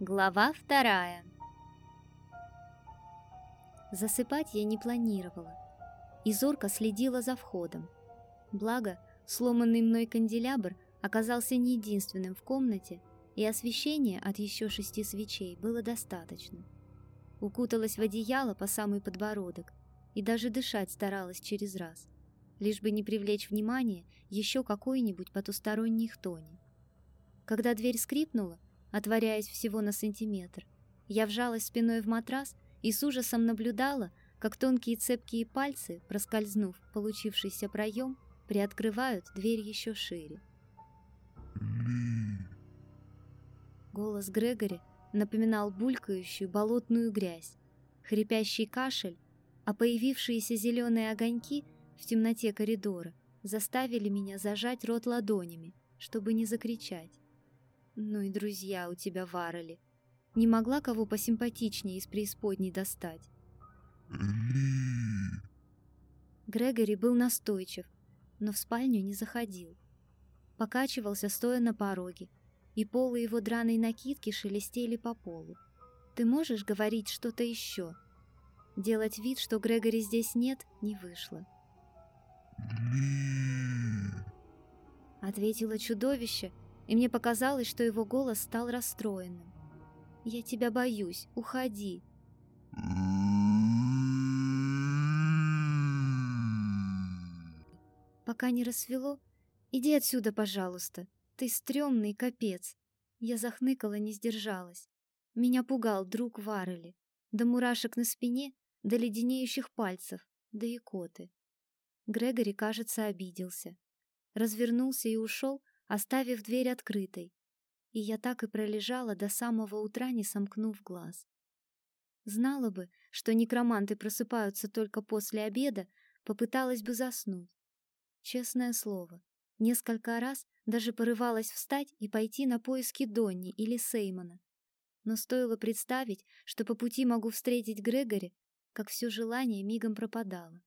Глава вторая Засыпать я не планировала и зорко следила за входом. Благо, сломанный мной канделябр оказался не единственным в комнате, и освещения от еще шести свечей было достаточно. Укуталась в одеяло по самый подбородок и даже дышать старалась через раз, лишь бы не привлечь внимание еще какой-нибудь потусторонней хтони. Когда дверь скрипнула, отворяясь всего на сантиметр. Я вжалась спиной в матрас и с ужасом наблюдала, как тонкие цепкие пальцы, проскользнув получившийся проем, приоткрывают дверь еще шире. Голос Грегори напоминал булькающую болотную грязь, хрипящий кашель, а появившиеся зеленые огоньки в темноте коридора заставили меня зажать рот ладонями, чтобы не закричать. Ну и друзья у тебя варали. Не могла кого посимпатичнее из преисподней достать. Грегори был настойчив, но в спальню не заходил. Покачивался, стоя на пороге, и полы его драной накидки шелестели по полу. «Ты можешь говорить что-то еще?» Делать вид, что Грегори здесь нет, не вышло. Ответило чудовище — и мне показалось, что его голос стал расстроенным. «Я тебя боюсь, уходи!» Пока не рассвело, иди отсюда, пожалуйста. Ты стрёмный капец. Я захныкала, не сдержалась. Меня пугал друг Варели. До мурашек на спине, до леденеющих пальцев, до икоты. Грегори, кажется, обиделся. Развернулся и ушел, оставив дверь открытой, и я так и пролежала до самого утра, не сомкнув глаз. Знала бы, что некроманты просыпаются только после обеда, попыталась бы заснуть. Честное слово, несколько раз даже порывалась встать и пойти на поиски Донни или Сеймона. Но стоило представить, что по пути могу встретить Грегори, как все желание мигом пропадало.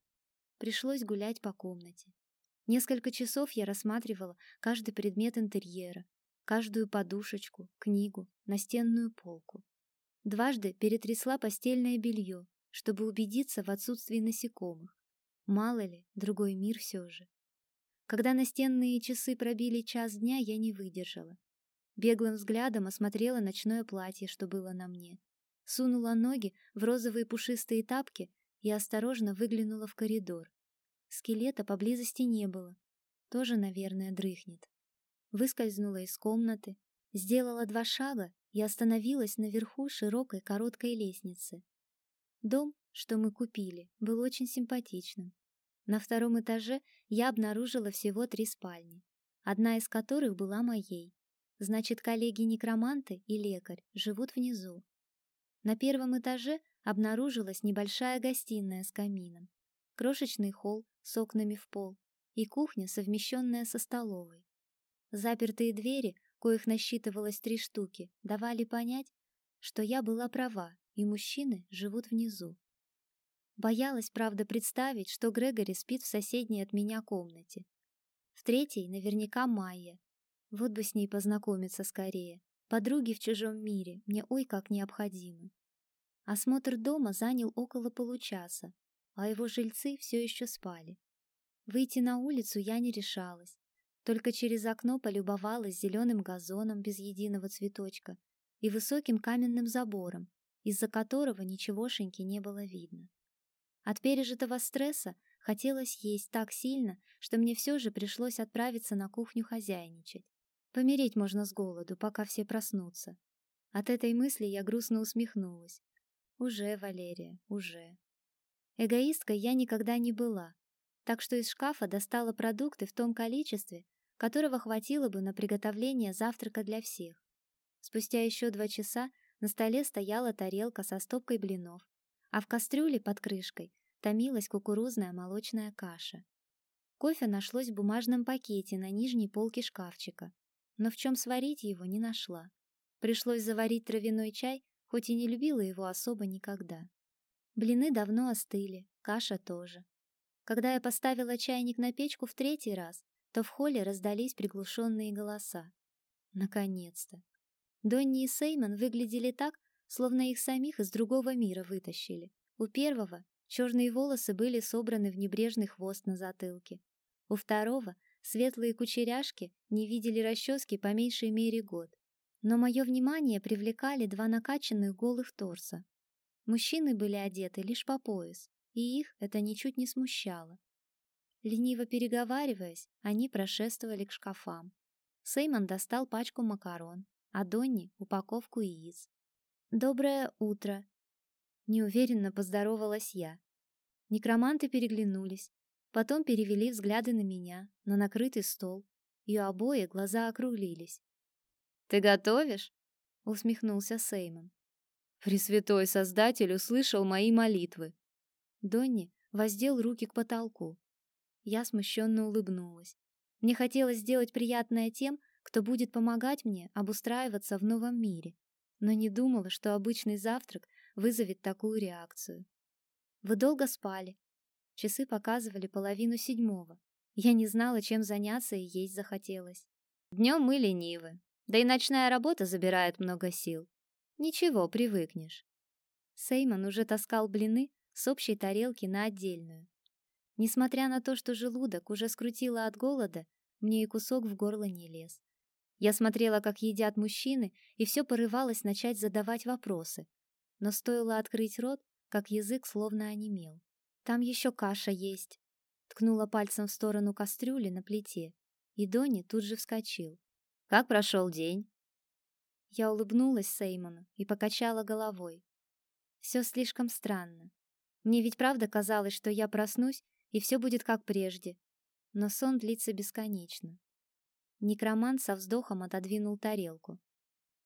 Пришлось гулять по комнате. Несколько часов я рассматривала каждый предмет интерьера, каждую подушечку, книгу, настенную полку. Дважды перетрясла постельное белье, чтобы убедиться в отсутствии насекомых. Мало ли, другой мир все же. Когда настенные часы пробили час дня, я не выдержала. Беглым взглядом осмотрела ночное платье, что было на мне. Сунула ноги в розовые пушистые тапки и осторожно выглянула в коридор. Скелета поблизости не было. Тоже, наверное, дрыхнет. Выскользнула из комнаты, сделала два шага и остановилась наверху широкой короткой лестницы. Дом, что мы купили, был очень симпатичным. На втором этаже я обнаружила всего три спальни, одна из которых была моей. Значит, коллеги-некроманты и лекарь живут внизу. На первом этаже обнаружилась небольшая гостиная с камином, крошечный холл с окнами в пол и кухня, совмещенная со столовой. Запертые двери, коих насчитывалось три штуки, давали понять, что я была права, и мужчины живут внизу. Боялась, правда, представить, что Грегори спит в соседней от меня комнате. В третьей наверняка Майя. Вот бы с ней познакомиться скорее. Подруги в чужом мире мне ой как необходимы. Осмотр дома занял около получаса, а его жильцы все еще спали. Выйти на улицу я не решалась, только через окно полюбовалась зеленым газоном без единого цветочка и высоким каменным забором, из-за которого ничегошеньки не было видно. От пережитого стресса хотелось есть так сильно, что мне все же пришлось отправиться на кухню хозяйничать. Помереть можно с голоду, пока все проснутся. От этой мысли я грустно усмехнулась. Уже, Валерия, уже. Эгоисткой я никогда не была, так что из шкафа достала продукты в том количестве, которого хватило бы на приготовление завтрака для всех. Спустя еще два часа на столе стояла тарелка со стопкой блинов, а в кастрюле под крышкой томилась кукурузная молочная каша. Кофе нашлось в бумажном пакете на нижней полке шкафчика, но в чем сварить его не нашла. Пришлось заварить травяной чай, хоть и не любила его особо никогда. Блины давно остыли, каша тоже. Когда я поставила чайник на печку в третий раз, то в холле раздались приглушенные голоса. Наконец-то. Донни и Сеймон выглядели так, словно их самих из другого мира вытащили. У первого черные волосы были собраны в небрежный хвост на затылке. У второго светлые кучеряшки не видели расчески по меньшей мере год. Но мое внимание привлекали два накачанных голых торса. Мужчины были одеты лишь по пояс, и их это ничуть не смущало. Лениво переговариваясь, они прошествовали к шкафам. Сеймон достал пачку макарон, а Донни — упаковку яиц. «Доброе утро!» Неуверенно поздоровалась я. Некроманты переглянулись, потом перевели взгляды на меня, на накрытый стол, и у обоих глаза округлились. «Ты готовишь?» — усмехнулся Сеймон. «Пресвятой Создатель услышал мои молитвы». Донни воздел руки к потолку. Я смущенно улыбнулась. Мне хотелось сделать приятное тем, кто будет помогать мне обустраиваться в новом мире, но не думала, что обычный завтрак вызовет такую реакцию. Вы долго спали? Часы показывали половину седьмого. Я не знала, чем заняться, и есть захотелось. Днем мы ленивы, да и ночная работа забирает много сил. Ничего, привыкнешь. Сеймон уже таскал блины с общей тарелки на отдельную. Несмотря на то, что желудок уже скрутило от голода, мне и кусок в горло не лез. Я смотрела, как едят мужчины, и все порывалось начать задавать вопросы. Но стоило открыть рот, как язык словно онемел. «Там еще каша есть», — ткнула пальцем в сторону кастрюли на плите, и Дони тут же вскочил. «Как прошел день?» Я улыбнулась Сеймону и покачала головой. Все слишком странно. Мне ведь правда казалось, что я проснусь, и все будет как прежде. Но сон длится бесконечно. Некромант со вздохом отодвинул тарелку.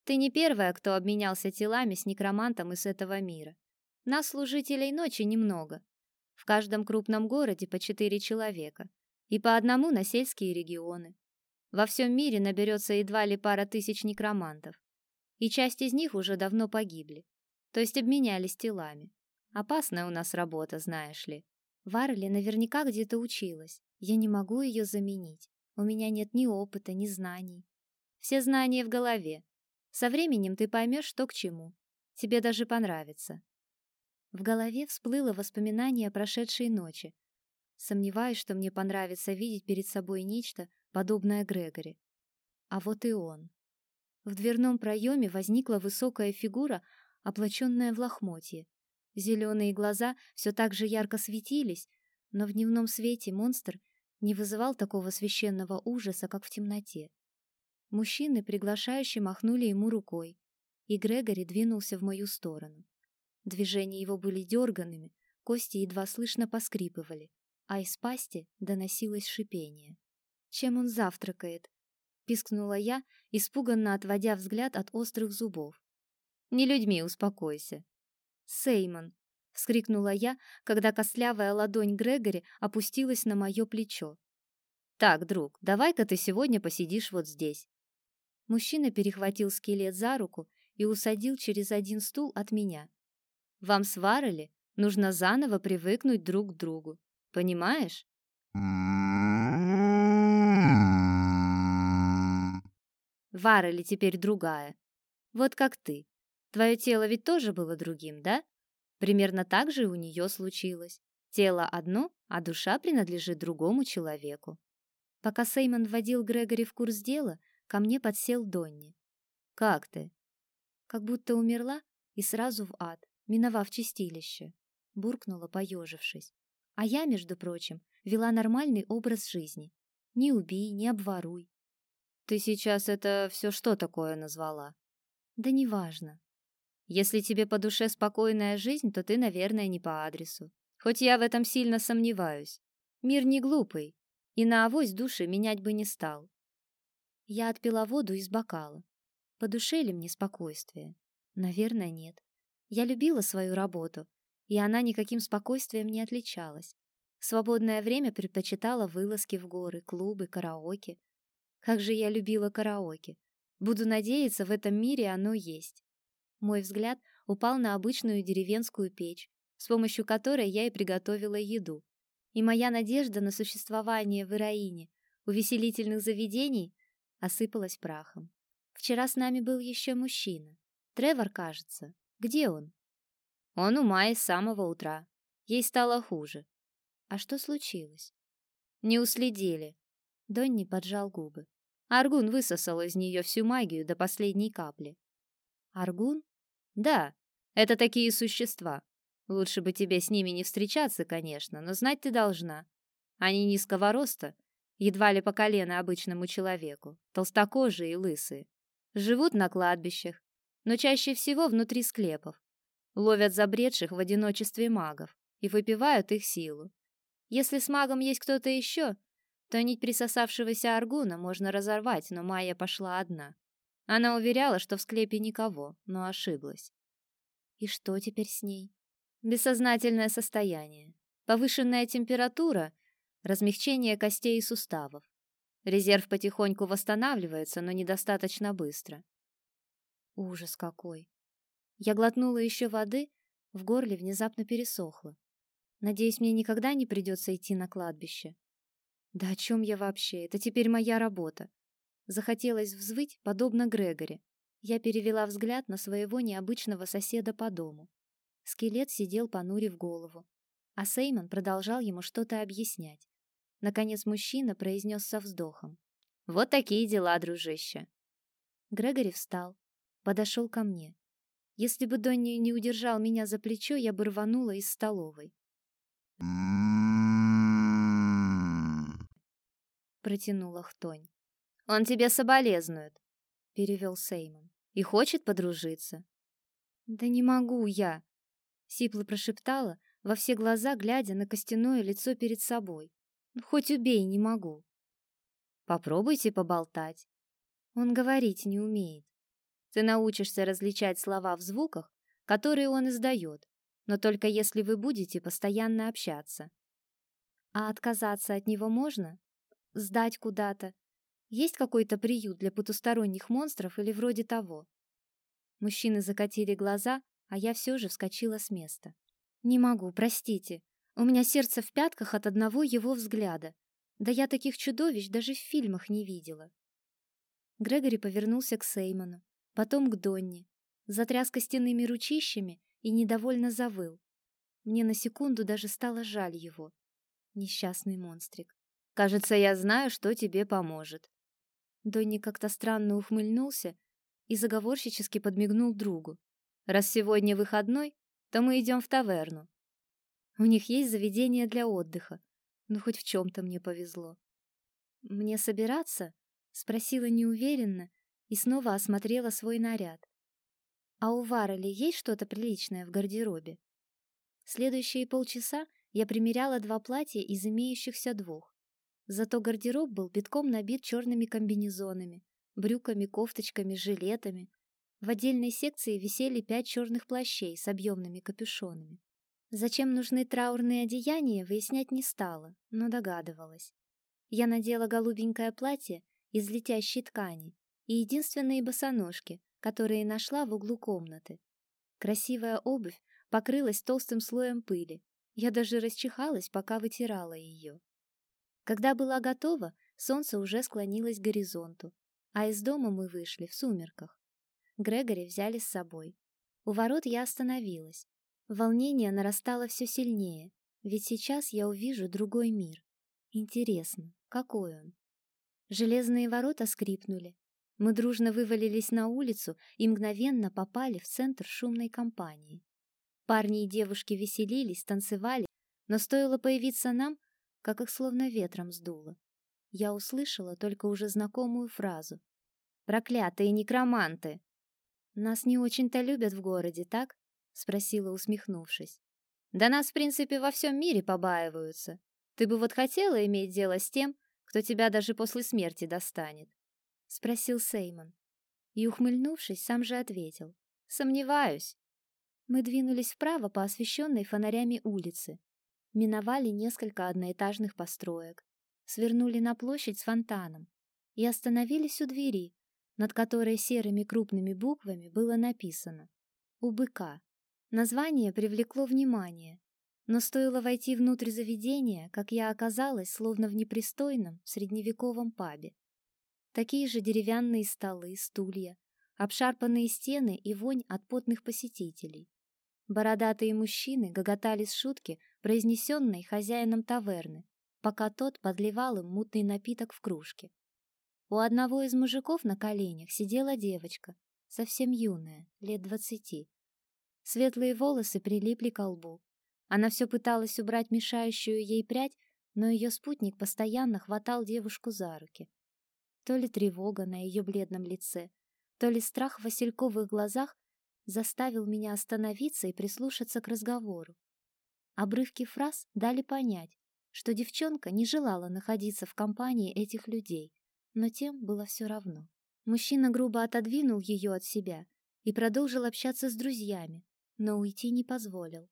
Ты не первая, кто обменялся телами с некромантом из этого мира. Нас, служителей ночи, немного. В каждом крупном городе по четыре человека. И по одному на сельские регионы. Во всем мире наберется едва ли пара тысяч некромантов. И часть из них уже давно погибли. То есть обменялись телами. Опасная у нас работа, знаешь ли. Варли наверняка где-то училась. Я не могу ее заменить. У меня нет ни опыта, ни знаний. Все знания в голове. Со временем ты поймешь, что к чему. Тебе даже понравится. В голове всплыло воспоминание о прошедшей ночи. Сомневаюсь, что мне понравится видеть перед собой нечто, подобное Грегори. А вот и он. В дверном проеме возникла высокая фигура, облаченная в лохмотье. Зеленые глаза все так же ярко светились, но в дневном свете монстр не вызывал такого священного ужаса, как в темноте. Мужчины приглашающе махнули ему рукой, и Грегори двинулся в мою сторону. Движения его были дерганными, кости едва слышно поскрипывали, а из пасти доносилось шипение. «Чем он завтракает?» — пискнула я, испуганно отводя взгляд от острых зубов. «Не людьми, успокойся». «Сеймон!» — вскрикнула я, когда костлявая ладонь Грегори опустилась на мое плечо. «Так, друг, давай-ка ты сегодня посидишь вот здесь». Мужчина перехватил скелет за руку и усадил через один стул от меня. «Вам сварили? Нужно заново привыкнуть друг к другу. Понимаешь?» Варели теперь другая. Вот как ты. Твое тело ведь тоже было другим, да? Примерно так же и у нее случилось. Тело одно, а душа принадлежит другому человеку. Пока Сеймон вводил Грегори в курс дела, ко мне подсел Донни. «Как ты?» Как будто умерла и сразу в ад, миновав чистилище. Буркнула, поежившись. А я, между прочим, вела нормальный образ жизни. Не убей, не обворуй. Ты сейчас это все что такое назвала? Да неважно. Если тебе по душе спокойная жизнь, то ты, наверное, не по адресу. Хоть я в этом сильно сомневаюсь. Мир не глупый, и на авось души менять бы не стал. Я отпила воду из бокала. По душе ли мне спокойствие? Наверное, нет. Я любила свою работу, и она никаким спокойствием не отличалась. В свободное время предпочитала вылазки в горы, клубы, караоке. Как же я любила караоке. Буду надеяться, в этом мире оно есть. Мой взгляд упал на обычную деревенскую печь, с помощью которой я и приготовила еду. И моя надежда на существование в Ираине увеселительных заведений осыпалась прахом. Вчера с нами был еще мужчина. Тревор, кажется. Где он? Он у Майи с самого утра. Ей стало хуже. А что случилось? Не уследили. Донни поджал губы. Аргун высосал из нее всю магию до последней капли. Аргун? Да, это такие существа. Лучше бы тебе с ними не встречаться, конечно, но знать ты должна. Они низкого роста, едва ли по колено обычному человеку, толстокожие и лысые. Живут на кладбищах, но чаще всего внутри склепов. Ловят забредших в одиночестве магов и выпивают их силу. Если с магом есть кто-то еще, то нить присосавшегося аргуна можно разорвать, но Майя пошла одна. Она уверяла, что в склепе никого, но ошиблась. И что теперь с ней? Бессознательное состояние, повышенная температура, размягчение костей и суставов. Резерв потихоньку восстанавливается, но недостаточно быстро. Ужас какой! Я глотнула еще воды, в горле внезапно пересохло. Надеюсь, мне никогда не придется идти на кладбище. Да о чем я вообще? Это теперь моя работа. Захотелось взвыть, подобно Грегори. Я перевела взгляд на своего необычного соседа по дому. Скелет сидел, понурив голову. А Сеймон продолжал ему что-то объяснять. Наконец мужчина произнес со вздохом. «Вот такие дела, дружище!» Грегори встал, подошел ко мне. Если бы Донни не удержал меня за плечо, я бы рванула из столовой. Протянула Хтонь. «Он тебе соболезнует», — перевел Сеймон. «И хочет подружиться». «Да не могу я», — сипло прошептала, во все глаза глядя на костяное лицо перед собой. «Ну, «Хоть убей, не могу». «Попробуйте поболтать». Он говорить не умеет. Ты научишься различать слова в звуках, которые он издает, но только если вы будете постоянно общаться. А отказаться от него можно? Сдать куда-то? Есть какой-то приют для потусторонних монстров или вроде того? Мужчины закатили глаза, а я все же вскочила с места. Не могу, простите. У меня сердце в пятках от одного его взгляда. Да я таких чудовищ даже в фильмах не видела. Грегори повернулся к Сеймону, потом к Донни, затряс костяными ручищами и недовольно завыл. Мне на секунду даже стало жаль его. Несчастный монстрик. «Кажется, я знаю, что тебе поможет». Донни как-то странно ухмыльнулся и заговорщически подмигнул другу. «Раз сегодня выходной, то мы идем в таверну. У них есть заведение для отдыха. Ну, хоть в чем-то мне повезло». «Мне собираться?» — спросила неуверенно, и снова осмотрела свой наряд. А у Варели есть что-то приличное в гардеробе? Следующие полчаса я примеряла два платья из имеющихся двух. Зато гардероб был битком набит черными комбинезонами, брюками, кофточками, жилетами. В отдельной секции висели пять черных плащей с объемными капюшонами. Зачем нужны траурные одеяния, выяснять не стала, но догадывалась. Я надела голубенькое платье из летящей ткани и единственные босоножки, которые нашла в углу комнаты. Красивая обувь покрылась толстым слоем пыли. Я даже расчихалась, пока вытирала ее. Когда была готова, солнце уже склонилось к горизонту, а из дома мы вышли в сумерках. Грегори взяли с собой. У ворот я остановилась. Волнение нарастало все сильнее, ведь сейчас я увижу другой мир. Интересно, какой он? Железные ворота скрипнули, мы дружно вывалились на улицу и мгновенно попали в центр шумной компании. Парни и девушки веселились, танцевали, но стоило появиться нам, как их словно ветром сдуло. Я услышала только уже знакомую фразу. «Проклятые некроманты!» «Нас не очень-то любят в городе, так?» — спросила, усмехнувшись. «Да нас, в принципе, во всем мире побаиваются. Ты бы вот хотела иметь дело с тем, кто тебя даже после смерти достанет?» — спросил Сеймон. И, ухмыльнувшись, сам же ответил. «Сомневаюсь». Мы двинулись вправо по освещенной фонарями улице. Миновали несколько одноэтажных построек. Свернули на площадь с фонтаном. И остановились у двери, над которой серыми крупными буквами было написано «У быка». Название привлекло внимание, но стоило войти внутрь заведения, как я оказалась словно в непристойном средневековом пабе. Такие же деревянные столы, стулья, обшарпанные стены и вонь от потных посетителей. Бородатые мужчины гоготали с шутки, произнесенной хозяином таверны, пока тот подливал им мутный напиток в кружке. У одного из мужиков на коленях сидела девочка, совсем юная, лет двадцати. Светлые волосы прилипли к лбу. Она все пыталась убрать мешающую ей прядь, но ее спутник постоянно хватал девушку за руки. То ли тревога на ее бледном лице, то ли страх в васильковых глазах заставил меня остановиться и прислушаться к разговору. Обрывки фраз дали понять, что девчонка не желала находиться в компании этих людей, но тем было все равно. Мужчина грубо отодвинул ее от себя и продолжил общаться с друзьями, но уйти не позволил.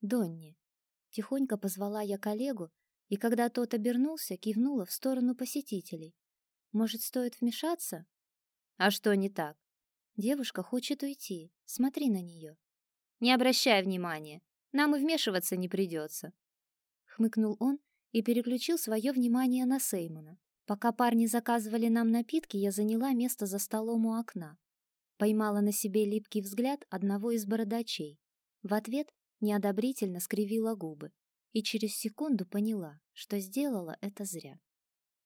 «Донни», — тихонько позвала я коллегу, и когда тот обернулся, кивнула в сторону посетителей. Может, стоит вмешаться? А что не так? Девушка хочет уйти. Смотри на нее. Не обращай внимания. Нам и вмешиваться не придется. Хмыкнул он и переключил свое внимание на Сеймона. Пока парни заказывали нам напитки, я заняла место за столом у окна. Поймала на себе липкий взгляд одного из бородачей. В ответ неодобрительно скривила губы и через секунду поняла, что сделала это зря.